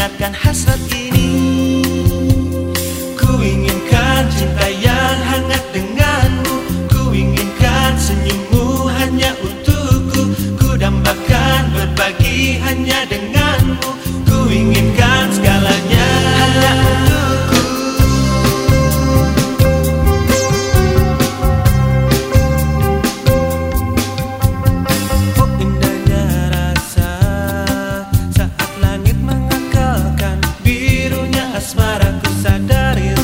mengingatkan hasrat sadari